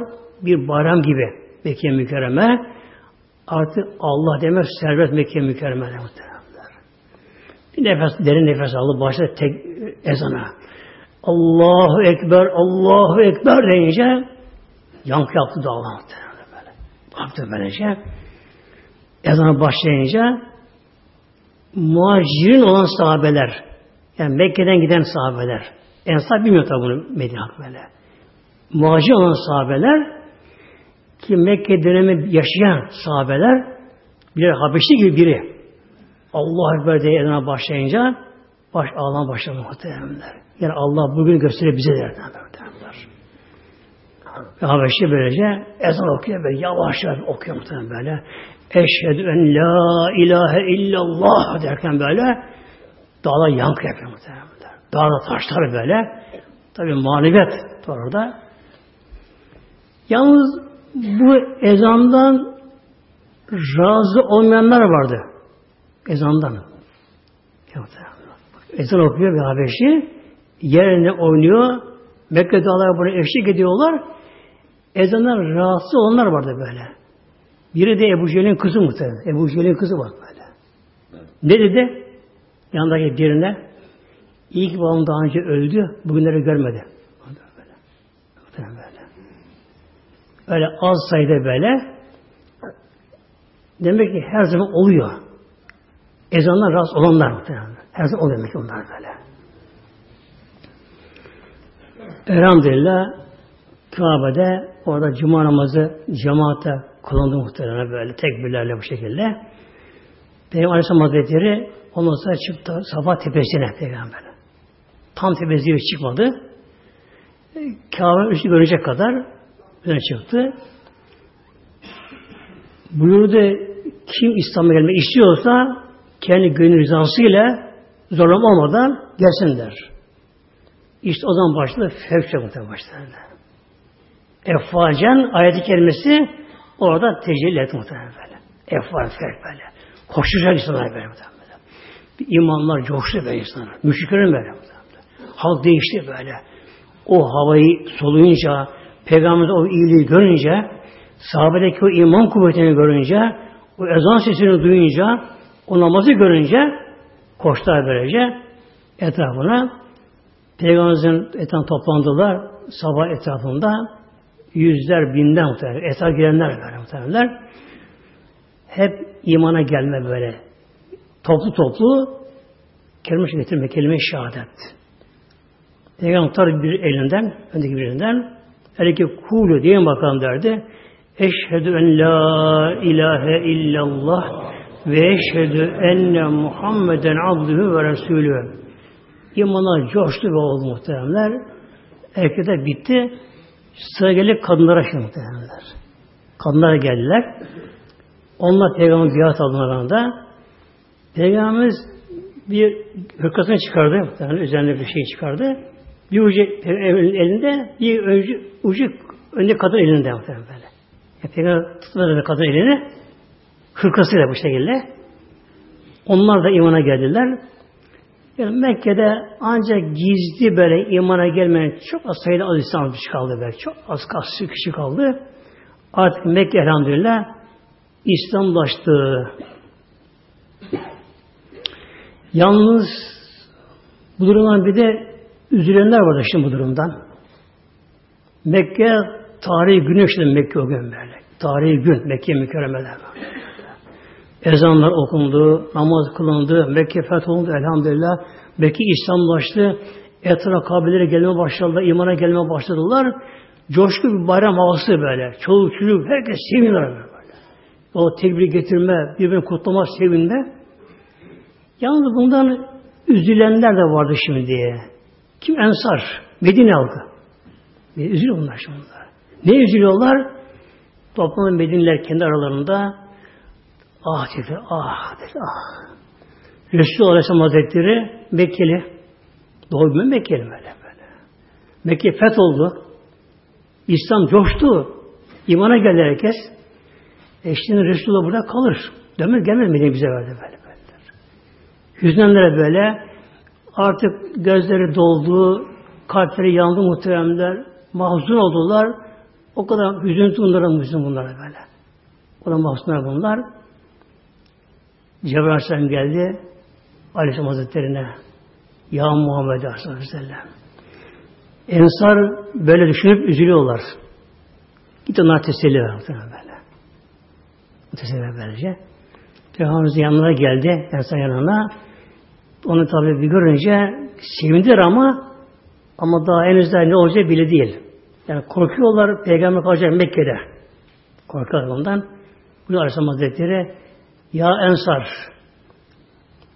Bir bayram gibi Mekke mükerreme. Artık Allah demek serbest Mekke mükerreme. Bir nefes, derin nefes aldı. Başladı tek ezana. Allahu Ekber, Allahu Ekber deyince yankı yaptı dağlar muhteremler böyle. Böylece. Ezana başlayınca muhacirin olan sahabeler yani Mekke'den giden sahabeler Ensar bilmiyor tabi bunu Medine böyle. Muhacir olan sahabeler ki Mekke dönemi yaşayan sahabeler bir Habeşli gibi biri Allah Ekber diye ezana başlayınca baş ağlama başladı muhtemelenler. Yani Allah bugün gösterir bize der muhtemelenler. Ve Habeşli böylece ezan okuyor böyle yavaş yavaş okuyor muhtemelen böyle. Eşhedü en la ilahe illallah derken böyle dağlar yankı yapıyor muhtemelen. Dağda taşlar böyle. Tabi maneviyat orada. Yalnız bu ezandan razı olmayanlar vardı. Ezandan. Ezan okuyor bir Habeşi. Yerine oynuyor. Mekke dağlar buna eşlik ediyorlar. Ezandan rahatsız olanlar vardı böyle. Biri de Ebu Cehil'in kızı muhtemelen. Ebu Cehil'in kızı var böyle. Ne dedi? Yanındaki birine İyi ki babam daha önce öldü, bugünleri görmedi. Böyle. böyle. Öyle az sayıda böyle. Demek ki her zaman oluyor. Ezanlar rahatsız olanlar muhtemelen. Her zaman oluyor demek ki onlar böyle. Elhamdülillah Kabe'de orada cuma namazı cemaate kılındı muhtemelen böyle tekbirlerle bu şekilde. Peygamber Aleyhisselam Hazretleri ondan sonra çıktı Safa tepesine peygamber. Tam tepesi çıkmadı. Kabe'nin üstü görecek kadar öne çıktı. Buyurdu kim İslam'a gelmek istiyorsa kendi gönül rızasıyla zorlama olmadan gelsin der. İşte o zaman başladı fevk çabukta başladı. Effacen ayet-i kerimesi orada tecelli etti muhtemelen böyle. Efval fevk böyle. Koşacak insanlar böyle muhtemelen. İmanlar coştu böyle insanlar. Müşriklerin böyle muhtemelen. Halk değişti böyle. O havayı soluyunca, Peygamber'de o iyiliği görünce, sahabedeki o iman kuvvetini görünce, o ezan sesini duyunca, o namazı görünce koştular böylece etrafına. Peygamberimizin etrafına toplandılar sabah etrafında yüzler, binler muhtemelen. Etraf girenler böyle muhtemelen. Hep imana gelme böyle. Toplu toplu kelime getirme, kelime şehadet. Peygamber bir elinden, öndeki bir ki kulu diye bakalım derdi. Eşhedü en la ilahe illallah ve eşhedü enne Muhammeden abdühü ve resulü. İmanlar coştu ve oldu muhteremler. Erkekler bitti. Sıra gelip kadınlara şimdi muhteremler. Kadınlara geldiler. Onlar peygamber biat almalarında Peygamberimiz bir hırkasını çıkardı. Yani üzerinde bir şey çıkardı. Bir ucu elinde, bir ucu, ucu önde kadın elinde muhtemelen böyle. E, Peygamber tutmadı kadın elini, hırkasıyla bu şekilde. Onlar da imana geldiler. Yani Mekke'de ancak gizli böyle imana gelmeyen çok az sayıda az insan kaldı belki. Çok az kişi kişi kaldı. Artık Mekke elhamdülillah İslamlaştı. Yalnız bu durumdan bir de üzülenler vardı şimdi bu durumdan. Mekke tarihi gün işte Mekke o gün böyle. Tarihi gün Mekke mükerremeler Ezanlar okundu, namaz kılındı, Mekke fetholundu elhamdülillah. Mekke İslamlaştı. Etraf kabilelere gelme başladılar, imana gelme başladılar. Coşku bir bayram havası böyle. Çoluk çocuk herkes seviniyor böyle. O tekbir getirme, birbirini kutlama sevinde. Yalnız bundan üzülenler de vardı şimdi diye. Kim? Ensar. Medine halkı. Üzülüyor bunlar şimdi. Ne üzülüyorlar? Toplanan Medineler kendi aralarında ah dedi, ah dedi, ah. Resulullah Aleyhisselam Hazretleri Mekkeli. Doğru mu Mekkeli böyle böyle. Mekke feth oldu. İslam coştu. İmana geldi herkes. E şimdi Resulullah burada kalır. Dönmez gelmez mi bize verdi böyle böyle. Hüznenlere böyle artık gözleri doldu, kalpleri yandı muhteremler, mahzun oldular. O kadar hüzün bunlara hüzün böyle. O da mahzunlar bunlar. Cebrail Aleyhisselam geldi Aleyhisselam Hazretleri'ne. Ya Muhammed Aleyhisselam. Ensar böyle düşünüp üzülüyorlar. Git onlar teselli ver. Böyle. Teselli ver böylece. Peygamberimiz yanına geldi. Ensar yanına. Onu tabi bir görünce sevindiler ama ama daha henüz daha ne olacağı bile değil. Yani korkuyorlar Peygamber kalacak Mekke'de. Korkuyorlar ondan. Bu Aleyhisselam Hazretleri Ya Ensar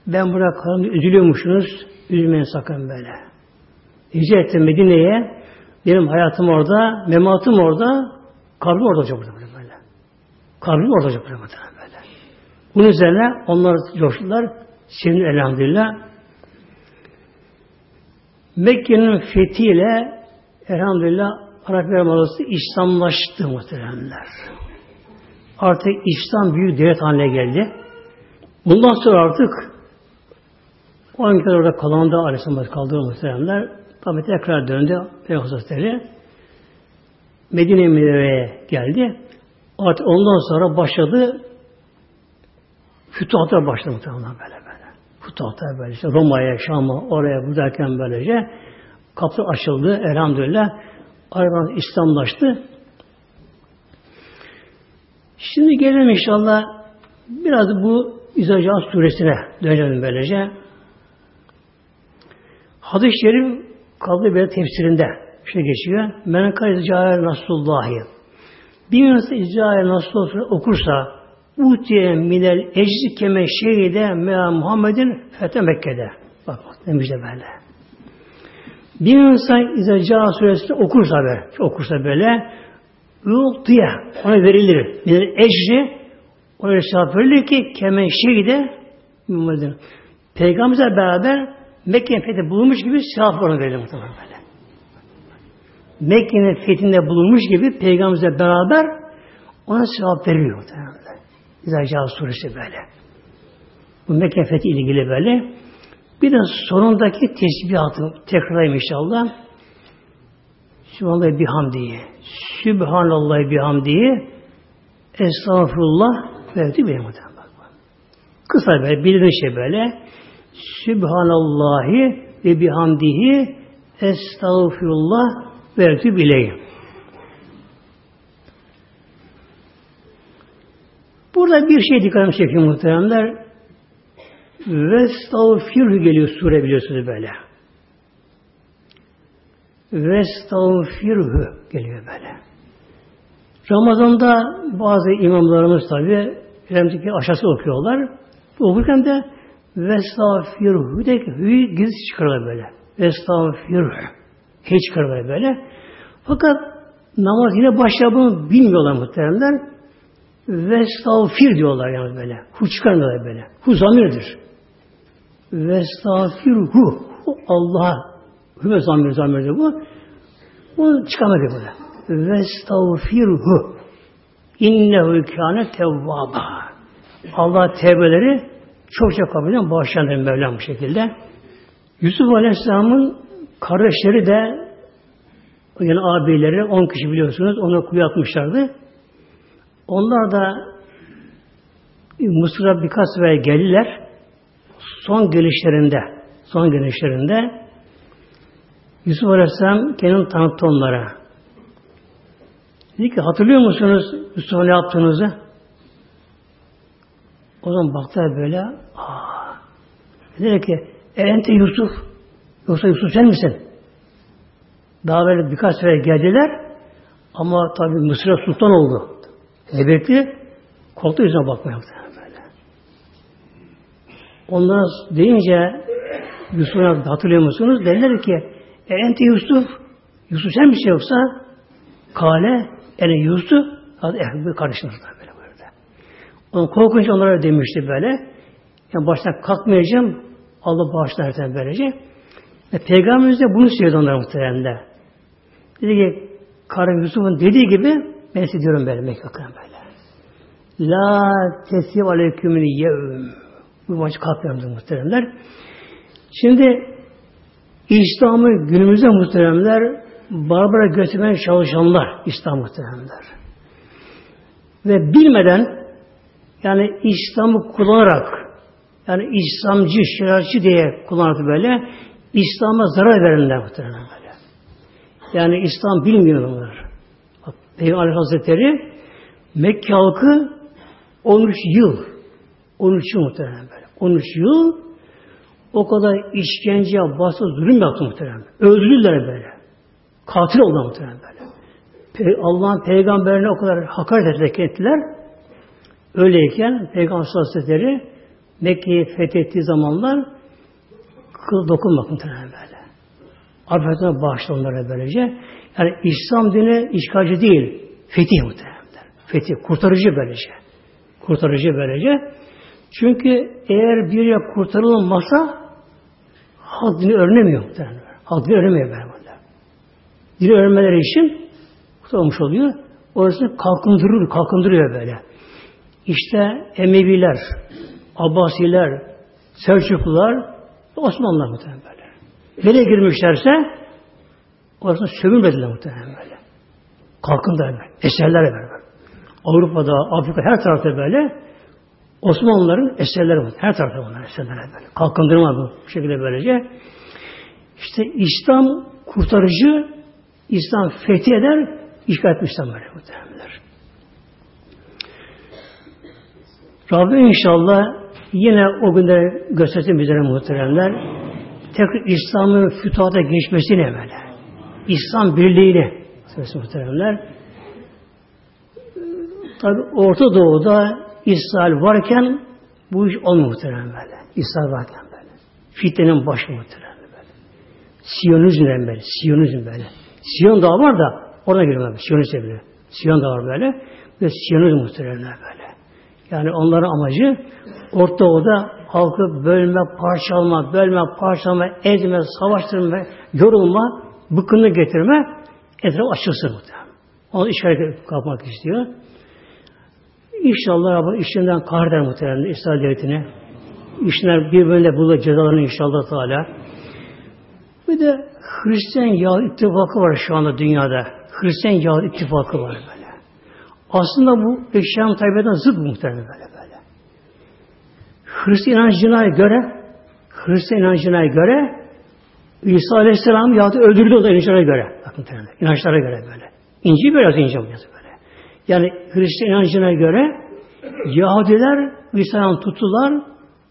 ben burada kalın üzülüyormuşsunuz. Üzülmeyin sakın böyle. Hicret ettim Medine'ye. Benim hayatım orada, mematım orada, kalbim orada olacak burada böyle. Kalbim orada olacak burada böyle. Bunun üzerine onlar coştular. Şimdi elhamdülillah Mekke'nin fethiyle elhamdülillah Arap Yarımadası İslamlaştı muhteremler. Artık İslam büyük devlet haline geldi. Bundan sonra artık o an orada kalan da Aleyhisselam kaldığı muhteremler tabi tekrar döndü Peygamber Hazretleri Medine Münevvere'ye geldi. Artık ondan sonra başladı fütuhatlar başladı muhtemelen böyle Fütuhatlar böyle işte Roma'ya, Şam'a, oraya buradayken böylece kapı açıldı elhamdülillah. Aradan İslamlaştı. Şimdi gelelim inşallah biraz bu İzacat suresine dönelim böylece. Hadis-i Şerif kaldığı bir tefsirinde şey geçiyor. Men kâizcâhe Nasrullâhi. Bir insan İzrail Nasrullah okursa Utiye minel eczi keme şehide mea Muhammedin fete Mekke'de. Bak demiş de böyle. Bir insan İzâ suresini okursa böyle, okursa böyle Utiye ona verilir. Minel eczi ona sevap verilir ki keme şehide Muhammedin. Peygamberle beraber Mekke'nin fethi bulunmuş gibi sevap ona verilir muhtemelen böyle. Mekke'nin fethinde bulunmuş gibi Peygamberle beraber ona sevap veriliyor muhtemelen. İzacağı suresi böyle. Bu Mekke fethi ilgili böyle. Bir de sonundaki tesbihatı tekrarlayayım inşallah. Sübhanallah bihamdihi. Sübhanallah bihamdihi. Estağfurullah ve bir Kısa böyle, bildiğin şey böyle. Sübhanallahi ve bihamdihi estağfirullah ve bileyim. Burada bir şey dikkatimi çekiyor muhteremler. Vestağfirhu geliyor sure biliyorsunuz böyle. Vestağfirhu geliyor böyle. Ramazan'da bazı imamlarımız tabi Remziki aşağısı okuyorlar. Okurken de Vestağfirhu de hü'yü gizli çıkarlar böyle. Vestağfirhu. Hiç çıkarlar böyle. Fakat namaz yine başladığını bilmiyorlar muhteremler. Vestağfir diyorlar yani böyle. Hu çıkarmıyorlar böyle. Hu zamirdir. Vestağfirhu. Allah'a. Hüve zamir zamirdir bu. Bunu çıkarmadı böyle. Vestağfirhu. İnnehu kâne tevvâba. Allah tevbeleri çokça kabul eden bağışlanır Mevlam bu şekilde. Yusuf Aleyhisselam'ın kardeşleri de yani abileri, on kişi biliyorsunuz, onu kuyu atmışlardı. Onlar da Mısır'a birkaç sefer geldiler. Son gelişlerinde, son gelişlerinde Yusuf Aleyhisselam kendini tanıttı onlara. Dedi ki hatırlıyor musunuz Yusuf'a ne yaptığınızı? O zaman baktılar böyle. Aa. Dedi ki e, ente Yusuf. Yoksa Yusuf sen misin? Daha böyle birkaç sefer geldiler. Ama tabi Mısır'a sultan oldu. Heybetli. Koltuğu yüzüne bakmaya böyle. Onlara deyince Yusuf'a hatırlıyor musunuz? Derler ki e, ente Yusuf. Yusuf sen misin yoksa? Kale yani Yusuf hadi eh, bir karıştırmışlar böyle böyle. Onun korkunç onlara demişti böyle. Yani baştan kalkmayacağım. Allah bağışlar sen böylece. Ve Peygamberimiz de bunu söyledi onlara muhteremde. Dedi ki karım Yusuf'un dediği gibi ben size diyorum böyle Mekke'den böyle. La teslim aleykümün yevm. Bu maçı kalkmıyorum muhteremler. Şimdi İslam'ı günümüzde muhteremler Barbara götürmeye çalışanlar İslam muhteremler. Ve bilmeden yani İslam'ı kullanarak yani İslamcı, şeriatçı diye kullanarak böyle İslam'a zarar verenler muhteremler böyle. Yani İslam bilmiyor bunlar. Peygamber Hazretleri Mekke halkı 13 yıl 13 yıl muhterem böyle. 13 yıl o kadar işkence, baskı, zulüm yaptı muhterem. Öldürdüler böyle. Katil oldular muhterem böyle. Allah'ın peygamberine o kadar hakaret ettiler. Öyleyken Peygamber Hazretleri Mekke'yi fethettiği zamanlar kıl dokunmak muhterem böyle. Affetine bağışla onlara böylece. Yani İslam dini işgalci değil, fetih muhteremler. Fetih, kurtarıcı böylece. Kurtarıcı böylece. Çünkü eğer bir yer kurtarılmazsa halk dini öğrenemiyor muhtemelen. Halk dini öğrenemiyor böyle. Dini öğrenmeleri için kurtarılmış oluyor. Orasını kalkındırır, kalkındırıyor böyle. İşte Emeviler, Abbasiler, Selçuklular, Osmanlılar muhtemelen böyle. Nereye girmişlerse orasını sömürmediler muhtemelen böyle. Kalkındılar böyle. Eserler böyle. Avrupa'da, Afrika her tarafta böyle Osmanlıların eserleri var. Her tarafta bunlar eserler böyle. Kalkındırma bu şekilde böylece. İşte İslam kurtarıcı, İslam fethi eder, işgal etmiş İslam böyle muhtemelenler. Rabbim inşallah yine o günde göstersin bizlere muhteremler. Tekrar İslam'ın fütuhata geçmesine böyle. İslam birliğini muhteremler. Tabi Orta Doğu'da İsrail varken bu iş olmuyor muhtemelen böyle. İsrail varken böyle. Fitnenin başı muhtemelen böyle. Siyonizmden böyle. Siyonizm böyle. Siyon da var da orada giriyorlar. Siyonizm bile. Siyon da var böyle. Ve Siyonizm muhtemelen böyle. Yani onların amacı Orta Doğu'da halkı bölme, parçalama, bölme, parçalama, ezme, savaştırma, yorulma, bıkkınlık getirme, etraf açılsın muhtemelen. Onu işgal kapmak istiyor. İnşallah Rabbim işinden kahreder muhtemelen İsrail devletine. İşler birbirine bulur cezalarını inşallah Teala. Bir de Hristiyan Yahudi ittifakı var şu anda dünyada. Hristiyan Yahudi ittifakı var böyle. Aslında bu eşyanın tabiatına zıt muhtemelen böyle böyle. Hristiyan inancına göre Hristiyan inancına göre İsa Aleyhisselam Yahudi öldürdü o da inançlara göre. Bakın inançlara göre böyle. İncil biraz İncil yazıyor. Yani Hristiyan inancına göre Yahudiler İsa'dan tuttular,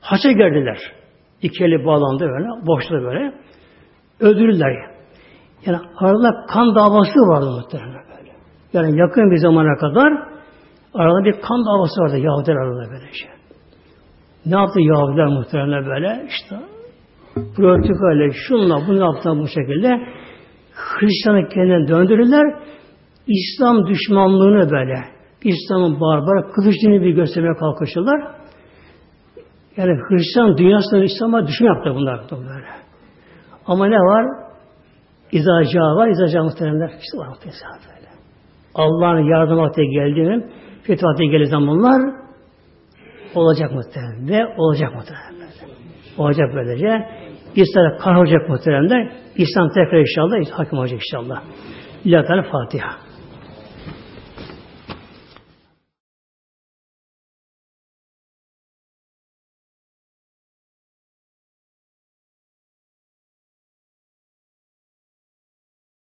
haça geldiler. İki eli bağlandı böyle, boşta böyle. Öldürürler. Yani arada kan davası vardı muhtemelen böyle. Yani yakın bir zamana kadar arada bir kan davası vardı Yahudiler arasında böyle şey. Ne yaptı Yahudiler muhtemelen böyle? İşte protokolle şunla bunu yaptılar bu şekilde. Hristiyanı kendine döndürürler. İslam düşmanlığını böyle, İslam'ın barbar, kılıç dini bir göstermeye kalkışırlar. Yani Hristiyan dünyasında İslam'a düşman yaptı bunlar böyle. Ama ne var? İzaca var, izaca muhteremler. İşte var muhteremler. Allah'ın yardım vakti geldiğinin fethi vakti geldiği zamanlar olacak muhterem. Ve olacak muhterem. Olacak böylece. İslam'a kahrolacak muhteremler. İslam tekrar inşallah hakim olacak inşallah. İlahi Fatiha.